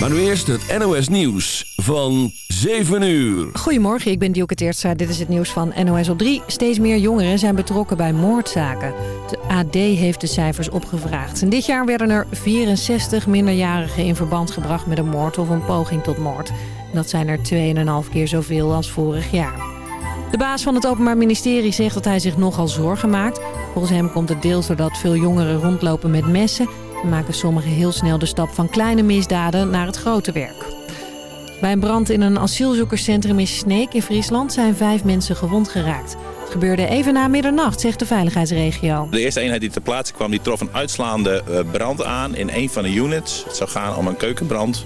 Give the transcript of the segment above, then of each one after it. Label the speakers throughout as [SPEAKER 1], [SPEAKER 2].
[SPEAKER 1] Maar nu eerst het NOS Nieuws van 7 uur.
[SPEAKER 2] Goedemorgen, ik ben Dielke Teertstra. Dit is het nieuws van NOS op 3. Steeds meer jongeren zijn betrokken bij moordzaken. De AD heeft de cijfers opgevraagd. En dit jaar werden er 64 minderjarigen in verband gebracht met een moord of een poging tot moord. Dat zijn er 2,5 keer zoveel als vorig jaar. De baas van het Openbaar Ministerie zegt dat hij zich nogal zorgen maakt. Volgens hem komt het deels doordat veel jongeren rondlopen met messen... en maken sommigen heel snel de stap van kleine misdaden naar het grote werk. Bij een brand in een asielzoekerscentrum in Sneek in Friesland zijn vijf mensen gewond geraakt. Het gebeurde even na middernacht, zegt de veiligheidsregio.
[SPEAKER 3] De eerste eenheid die ter plaatse kwam, die trof een uitslaande eh, brand aan in een van de units. Het zou gaan om een keukenbrand.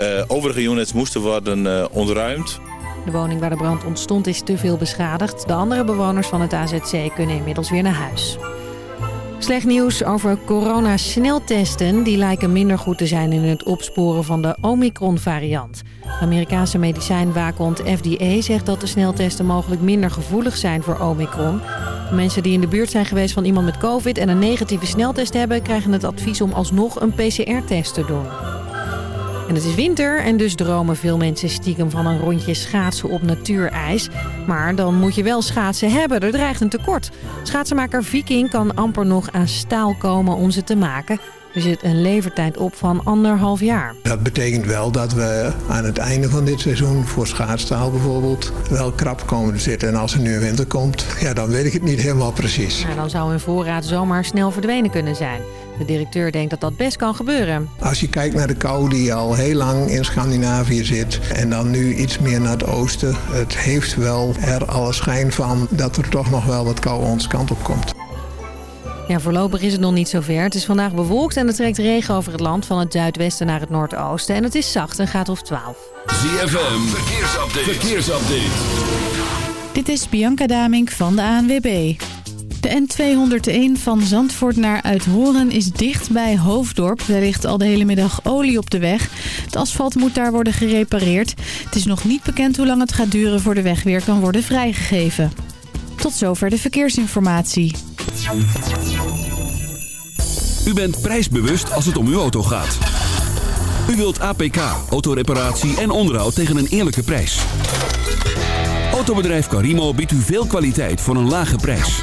[SPEAKER 3] Uh, overige units moesten worden uh, ontruimd.
[SPEAKER 2] De woning waar de brand ontstond is te veel beschadigd. De andere bewoners van het AZC kunnen inmiddels weer naar huis. Slecht nieuws over corona-sneltesten. Die lijken minder goed te zijn in het opsporen van de Omicron-variant. De Amerikaanse medicijnwaakhond FDA zegt dat de sneltesten mogelijk minder gevoelig zijn voor Omicron. Mensen die in de buurt zijn geweest van iemand met covid en een negatieve sneltest hebben... krijgen het advies om alsnog een PCR-test te doen. En het is winter en dus dromen veel mensen stiekem van een rondje schaatsen op natuurijs. Maar dan moet je wel schaatsen hebben, er dreigt een tekort. Schaatsenmaker Viking kan amper nog aan staal komen om ze te maken. Er zit een levertijd op van anderhalf jaar.
[SPEAKER 4] Dat betekent wel dat we aan het einde van dit seizoen voor schaatstaal bijvoorbeeld wel krap komen te zitten. En als er nu een winter komt, ja, dan weet ik het niet helemaal precies.
[SPEAKER 2] Nou, dan zou hun voorraad zomaar snel verdwenen kunnen zijn. De directeur denkt dat dat best kan gebeuren.
[SPEAKER 4] Als je kijkt naar de kou die al heel lang in Scandinavië zit en dan nu iets meer naar het oosten. Het heeft wel er alle schijn van dat er toch nog wel wat kou ons kant op komt.
[SPEAKER 2] Ja, voorlopig is het nog niet zover. Het is vandaag bewolkt en er trekt regen over het land van het zuidwesten naar het noordoosten. En het is zacht en gaat of 12.
[SPEAKER 1] ZFM, verkeersupdate. verkeersupdate.
[SPEAKER 5] Dit is Bianca Damink van de ANWB. De N201 van Zandvoort naar Uithoren is dicht bij Hoofddorp. Er ligt al de hele middag olie op de weg. Het asfalt moet daar worden gerepareerd. Het is nog niet bekend hoe lang het gaat duren voor de weg weer kan worden vrijgegeven. Tot zover de verkeersinformatie.
[SPEAKER 1] U bent prijsbewust als het om uw auto gaat. U wilt APK, autoreparatie en onderhoud tegen een eerlijke prijs. Autobedrijf Carimo biedt u veel kwaliteit voor een lage prijs.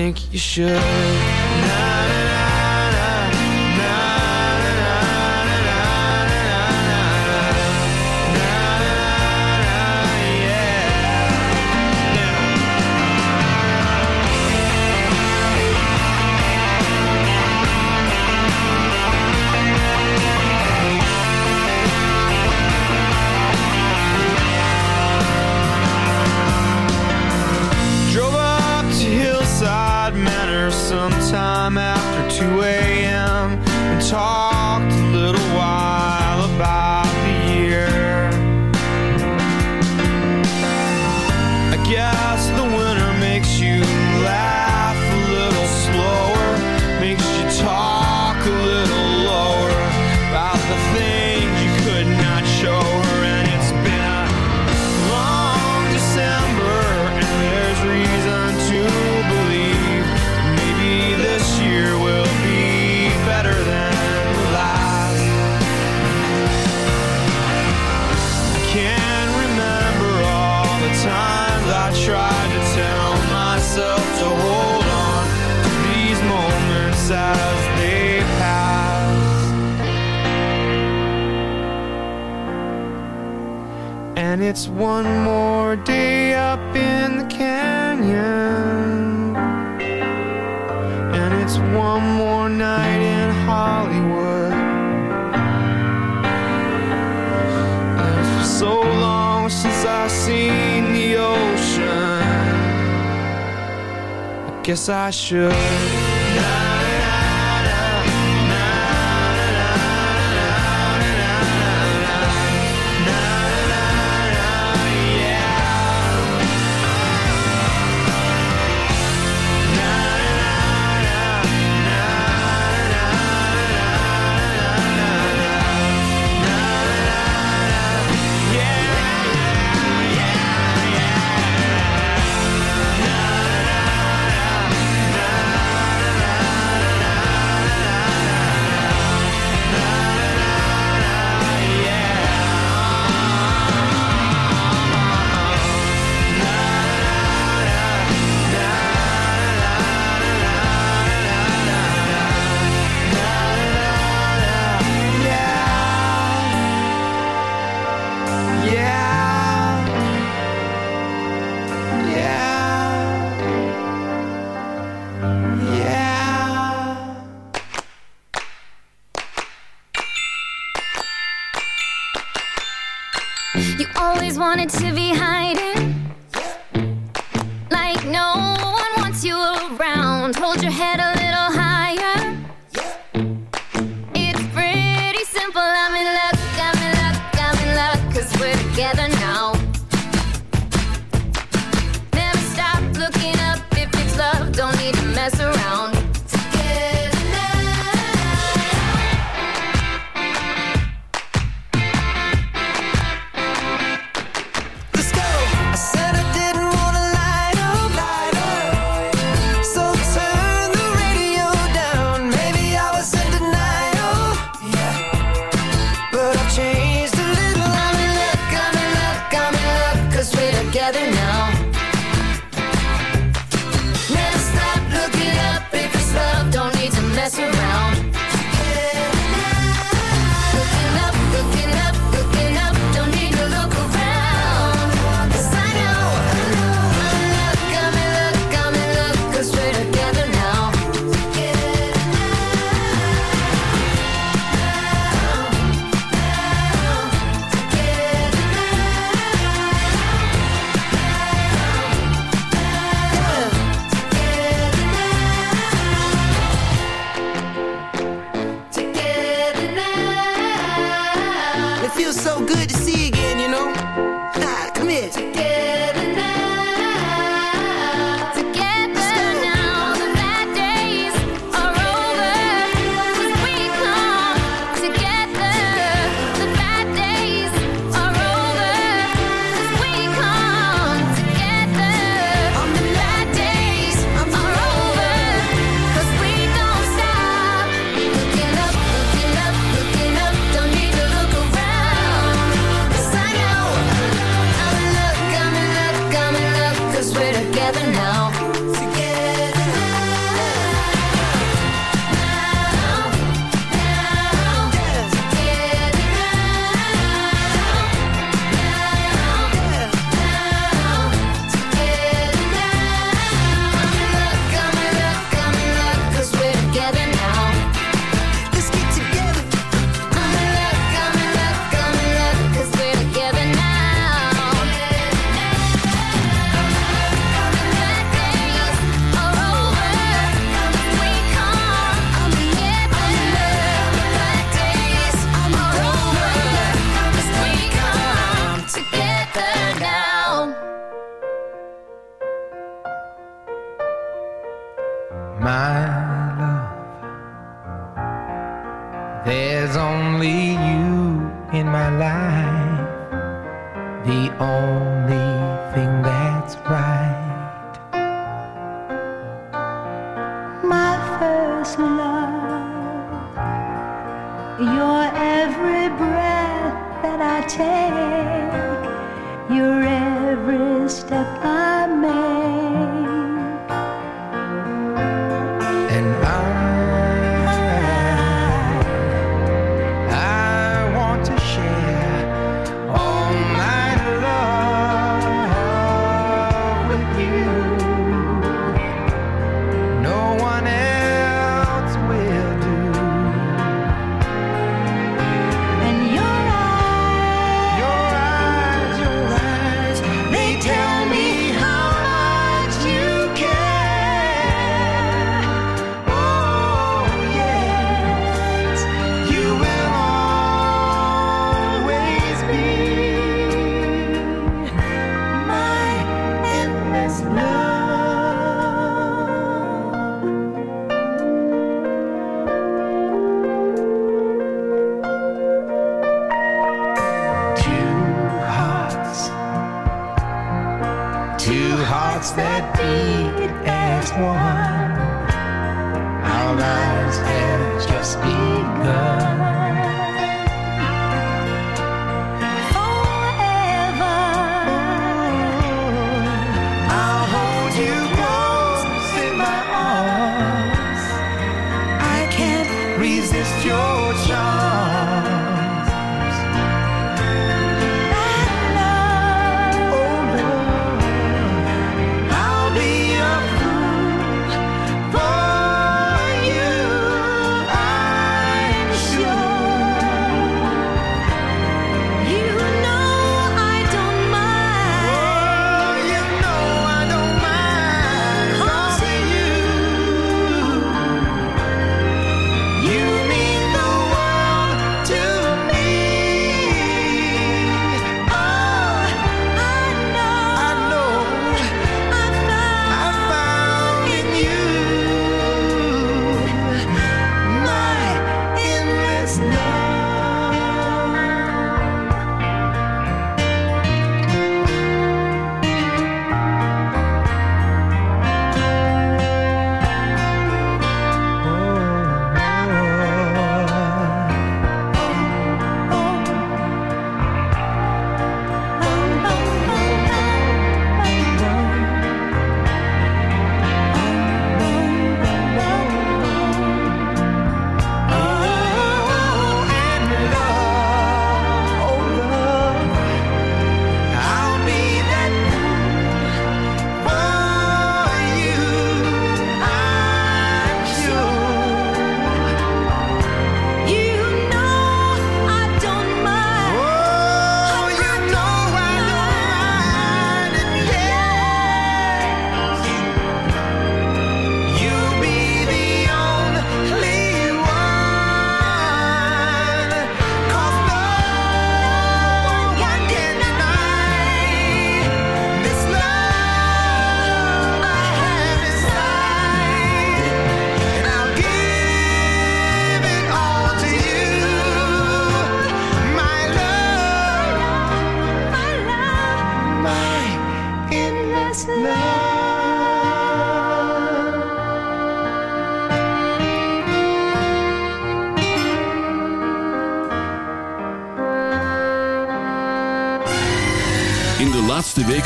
[SPEAKER 6] think you
[SPEAKER 1] should. It's one more day up in the canyon. And it's one more night in Hollywood. And so long since I've seen the ocean. I guess I should.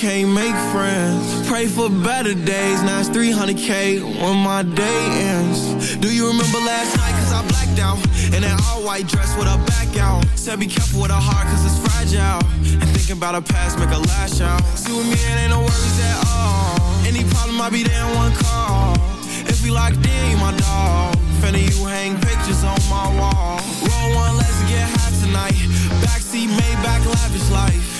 [SPEAKER 7] can't make friends. Pray for better days, now it's 300k when my day ends. Do you remember last night? Cause I blacked out. In an all white dress with a back out. Said be careful with her heart, cause it's fragile. And thinking about her past, make her lash out. See with me, it ain't no worries at all. Any problem, I'll be there in one call. If we locked in, you my dog. Fanny, you hang pictures on my wall. Roll one, let's get high tonight. Backseat, made back, lavish life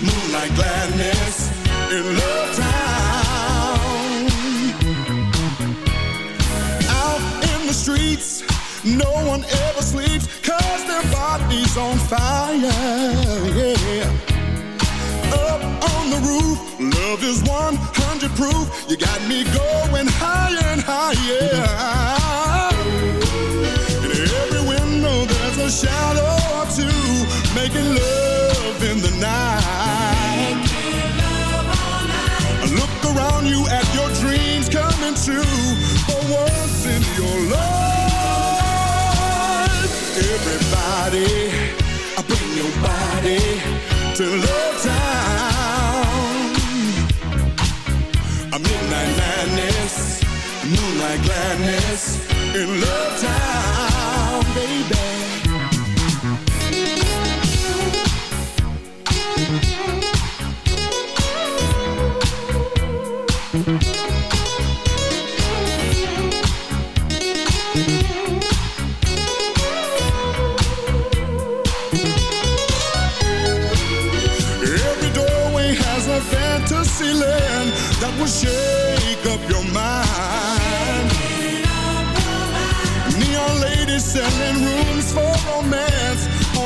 [SPEAKER 8] moonlight gladness in Love Town. Out in the streets, no one ever sleeps, cause their body's on fire, yeah. Up on the roof, love is 100 proof. You got me going higher and higher. In every window, there's a shadow or two, making love in the night. Around you at your dreams coming true for once in your life. Everybody, I bring your body to Love Town. A midnight madness, moonlight gladness in Love Town, baby.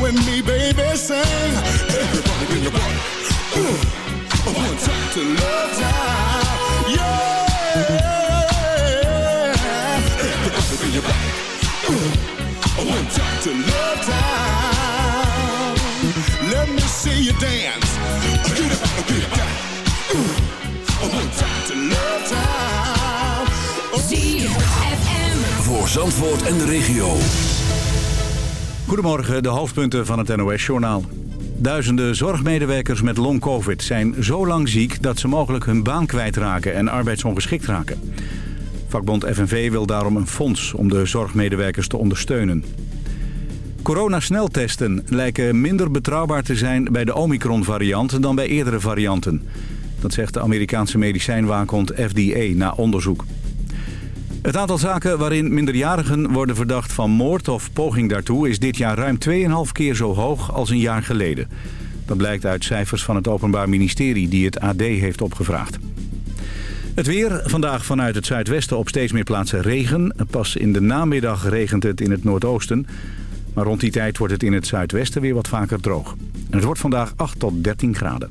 [SPEAKER 8] With me, baby. Sing. Everybody bring your body. Ooh. One time to Love Town. Yeah. Everybody bring your body. Ooh. One time to Love. Let me see you dance. Get up, get up, down. Ooh. One time to Love Town.
[SPEAKER 9] ZFM.
[SPEAKER 10] Voor Zandvoort en de regio.
[SPEAKER 11] Goedemorgen, de hoofdpunten van het NOS-journaal. Duizenden zorgmedewerkers met long-covid zijn zo lang ziek... dat ze mogelijk hun baan kwijtraken en arbeidsongeschikt raken. Vakbond FNV wil daarom een fonds om de zorgmedewerkers te ondersteunen. Coronasneltesten lijken minder betrouwbaar te zijn bij de Omicron-variant dan bij eerdere varianten. Dat zegt de Amerikaanse medicijnwaakhond FDA na onderzoek. Het aantal zaken waarin minderjarigen worden verdacht van moord of poging daartoe... is dit jaar ruim 2,5 keer zo hoog als een jaar geleden. Dat blijkt uit cijfers van het Openbaar Ministerie die het AD heeft opgevraagd. Het weer, vandaag vanuit het zuidwesten op steeds meer plaatsen regen. Pas in de namiddag regent het in het noordoosten. Maar rond die tijd wordt het in het zuidwesten weer wat vaker droog. En het wordt vandaag 8 tot 13 graden.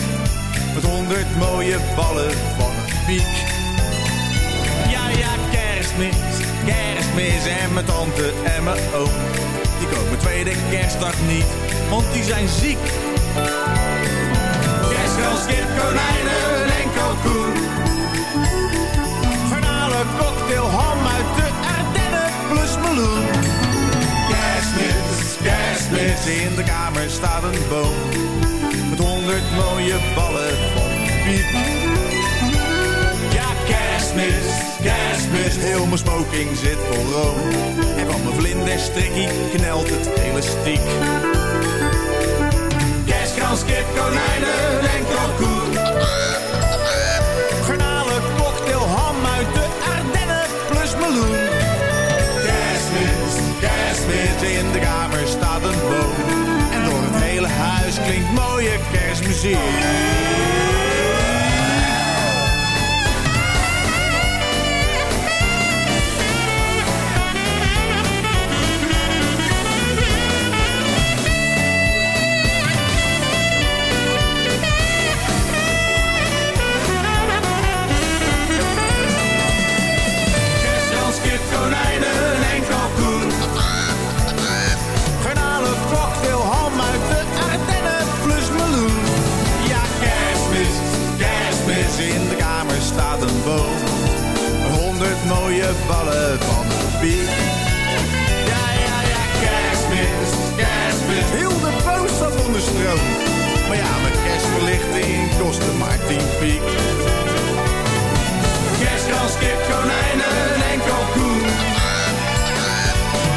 [SPEAKER 12] honderd mooie ballen van een piek. Ja, ja, kerstmis, kerstmis en mijn tante en mijn oom. Die komen tweede kerstdag niet, want die zijn ziek. Kerstkans, kip, konijnen en kalkoen. Garnalen, cocktail, ham uit de Ardennen plus meloen. Kerstmis, kerstmis, in de kamer staat een boom Honderd mooie ballen van piep. Ja, kerstmis, kerstmis, heel mijn smoking zit vol room. En van mijn vlinderstrikkie knelt het elastiek. Kerstkans, kip, konijnen en kalkoen. hoje. Mooie ballen van de piek. Ja, ja, ja, kerstmis, kerstmis, heel de boom staat onder stroom. Maar ja, mijn kerstverlichting kostte maar tien piek. Kerstkans, kip, konijnen en kalkoen.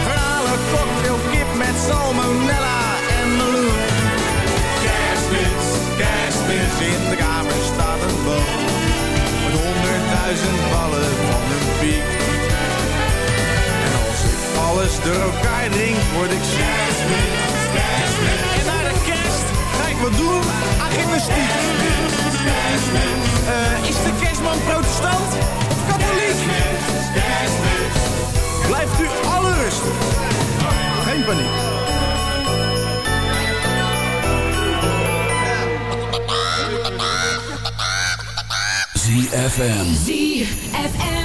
[SPEAKER 12] Garnalen, cocktail, kip met salmonella en meloen. Kerstmis, kerstmis, in de kamer staat een boom. Met honderdduizend ballen van alles door elkaar drink, word ik kerstmis, kerstmis. En naar de kerst ga ik wat doen aan gymnastiek. Eh, is de kerstman protestant of katholiek? Blijft u alle rustig. Geen paniek.
[SPEAKER 10] ZFM.
[SPEAKER 9] ZFM.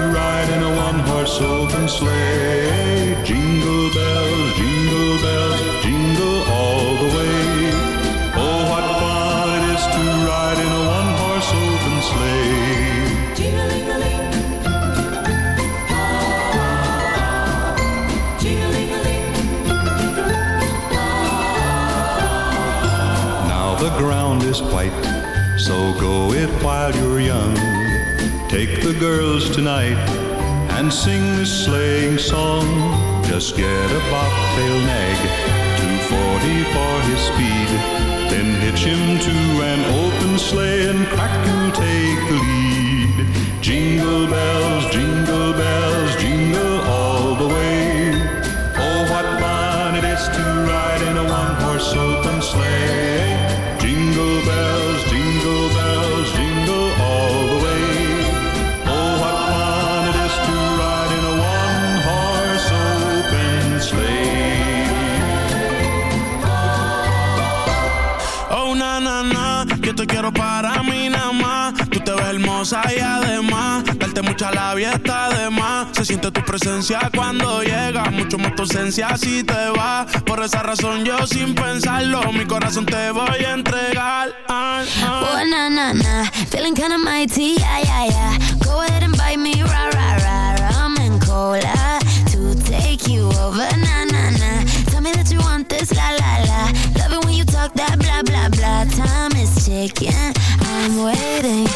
[SPEAKER 13] open sleigh. Jingle bells, jingle bells, jingle all the way. Oh, what fun it is to ride in a one-horse open sleigh. Jingle Jingle Now the ground is white, so go it while you're young. Take the girls tonight and sing this sleighing song. Just get a bobtail nag, 240 for his speed. Then hitch him to an open sleigh and crack you'll take the lead. Jingle bells, jingle bells,
[SPEAKER 14] y además, darte mucha labia está de más. Se siente tu presencia cuando llega, mucho más tu ausencia si te va. Por esa razón yo sin pensarlo, mi corazón te voy a entregar.
[SPEAKER 15] Oh, na, na, na. Feeling kinda mighty, yeah, yeah, yeah. Go ahead and bite me, rah, rah, rah. Rum and cola to take you over, na, na, na. Tell me that you want this, la, la, la. Love it when you talk that blah, blah, blah. Time is ticking, I'm waiting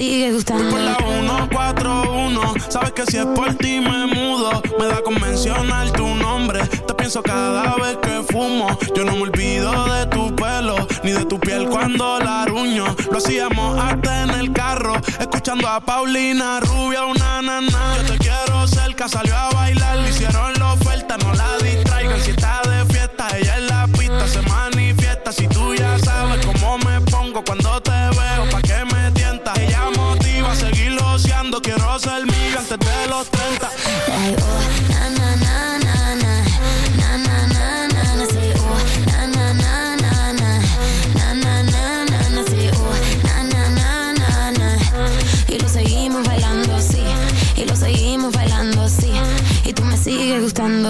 [SPEAKER 15] sigue gustando.
[SPEAKER 14] Voy por la 141, sabes que si es por ti me mudo. Me da con mencionar tu nombre, te pienso cada vez que fumo. Yo no me olvido de tu ni de tu piel cuando la ruño. Lo hacíamos hasta en el carro, escuchando a Paulina Rubia, una nana. Yo te quiero cerca, salió a bailar, le hicieron la oferta, no la distraigan. Si está de fiesta, ella en la pista se manifiesta. Si tú ya sabes cómo me pongo cuando te veo, pa' que me tientas. Ella motiva a seguir loceando, quiero ser mío antes de los 30.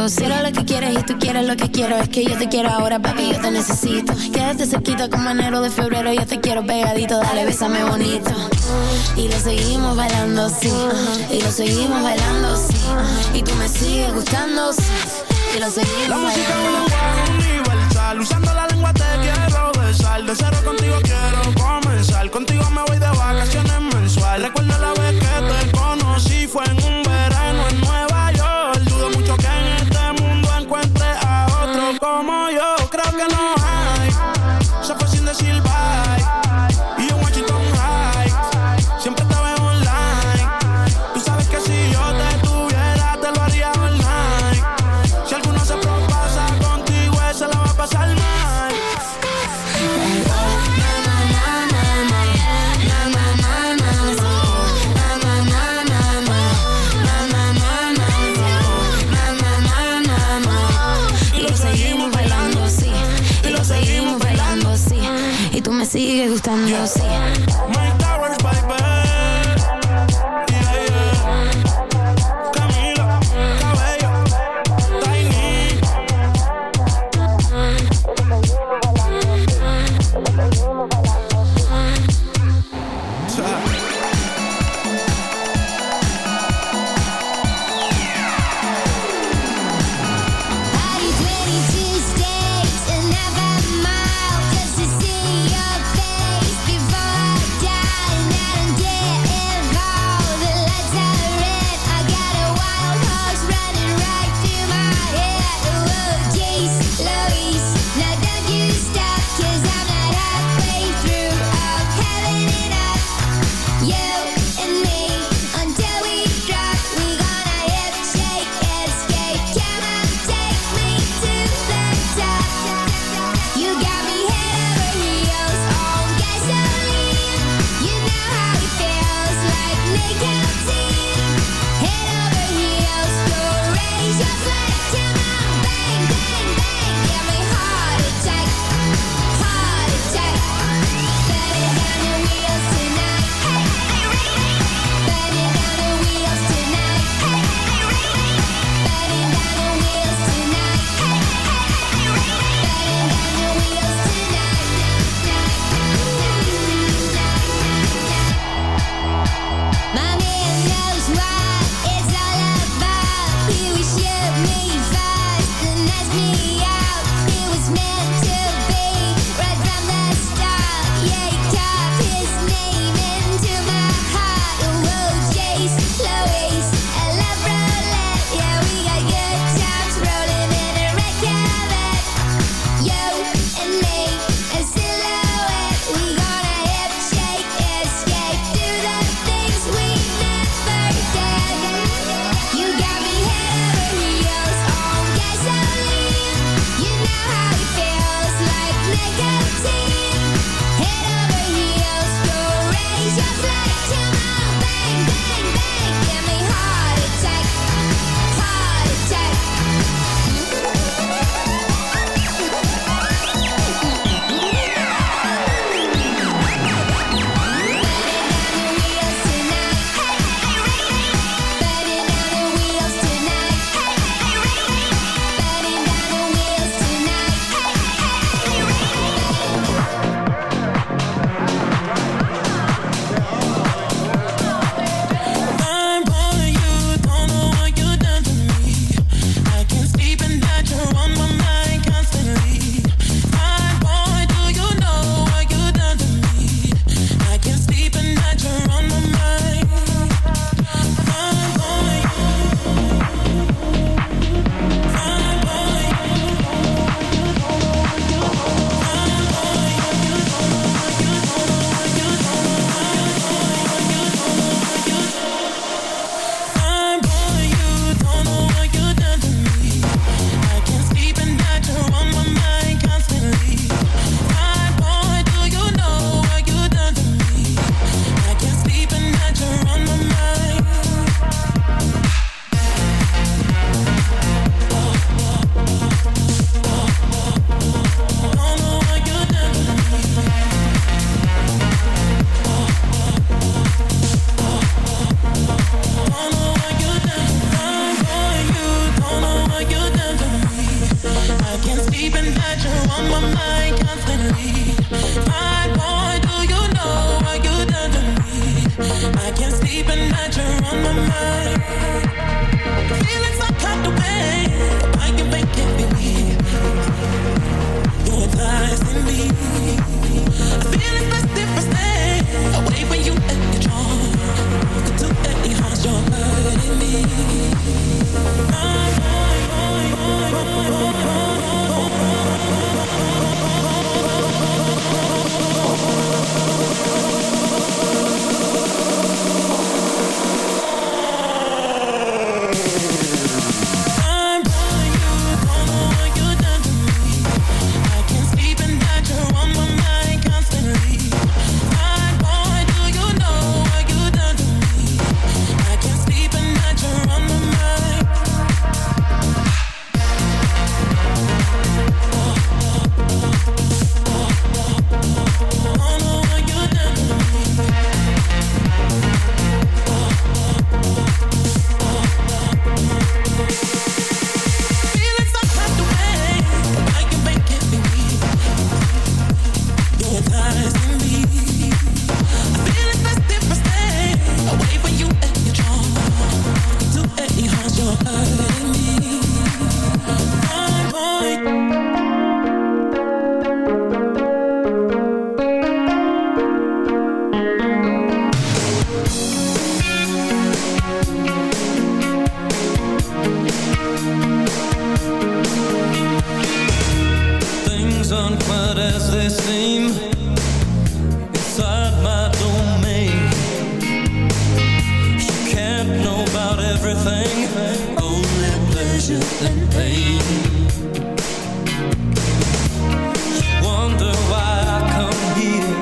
[SPEAKER 15] Sí. Quiero lo que quieres y tú quieres lo que quiero. Es que yo te quiero ahora, papi, yo te necesito. Quédate cerquita como enero de febrero. Yo te quiero pegadito, dale, bésame bonito. Y lo seguimos bailando así, y lo seguimos bailando así. Y tú me sigues gustando, sí. Y lo seguimos
[SPEAKER 14] La música es un
[SPEAKER 15] bailando.
[SPEAKER 14] universal. Usando la lengua te quiero besar. De cero contigo quiero
[SPEAKER 15] You'll see.
[SPEAKER 9] as they seem Inside my domain. You can't know about everything Only pleasure and pain. Wonder why I come here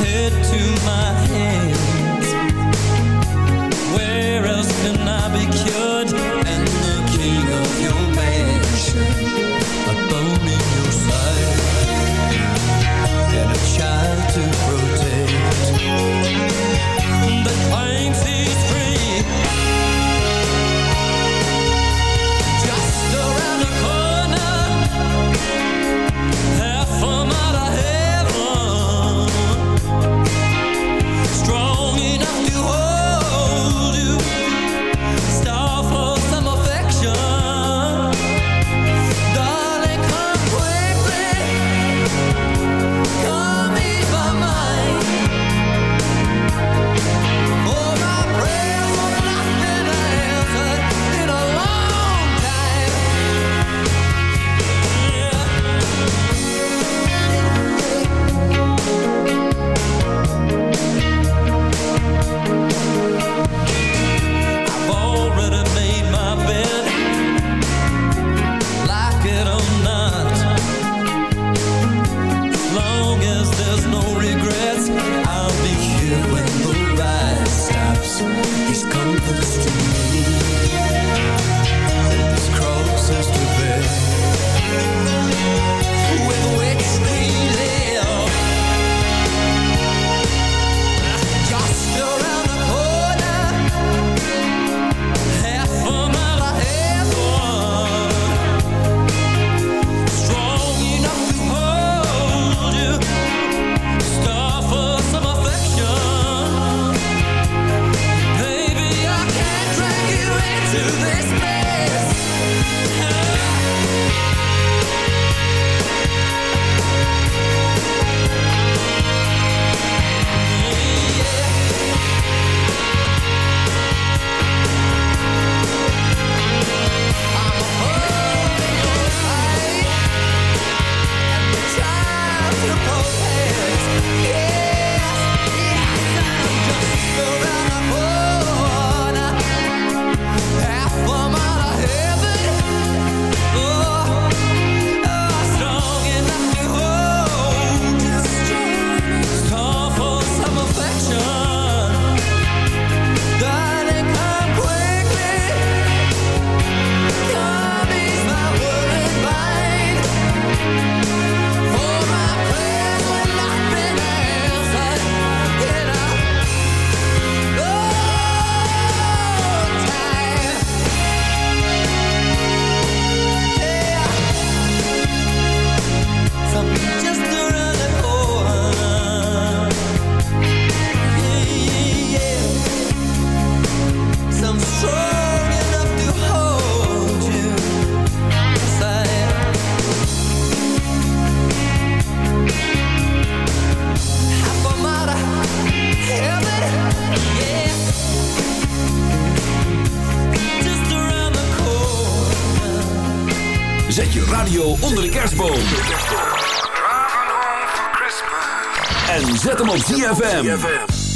[SPEAKER 9] Head to my hands. Where else can I be cured?
[SPEAKER 10] En zet hem op ZFM.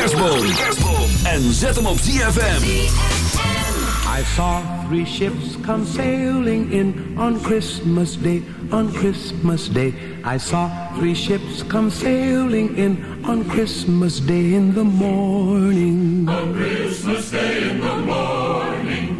[SPEAKER 10] Kerstboom. En zet hem op ZFM.
[SPEAKER 16] I saw three ships come sailing in on Christmas Day, on Christmas Day. I saw three ships come sailing in on Christmas Day in the morning.
[SPEAKER 8] On Christmas Day in the morning.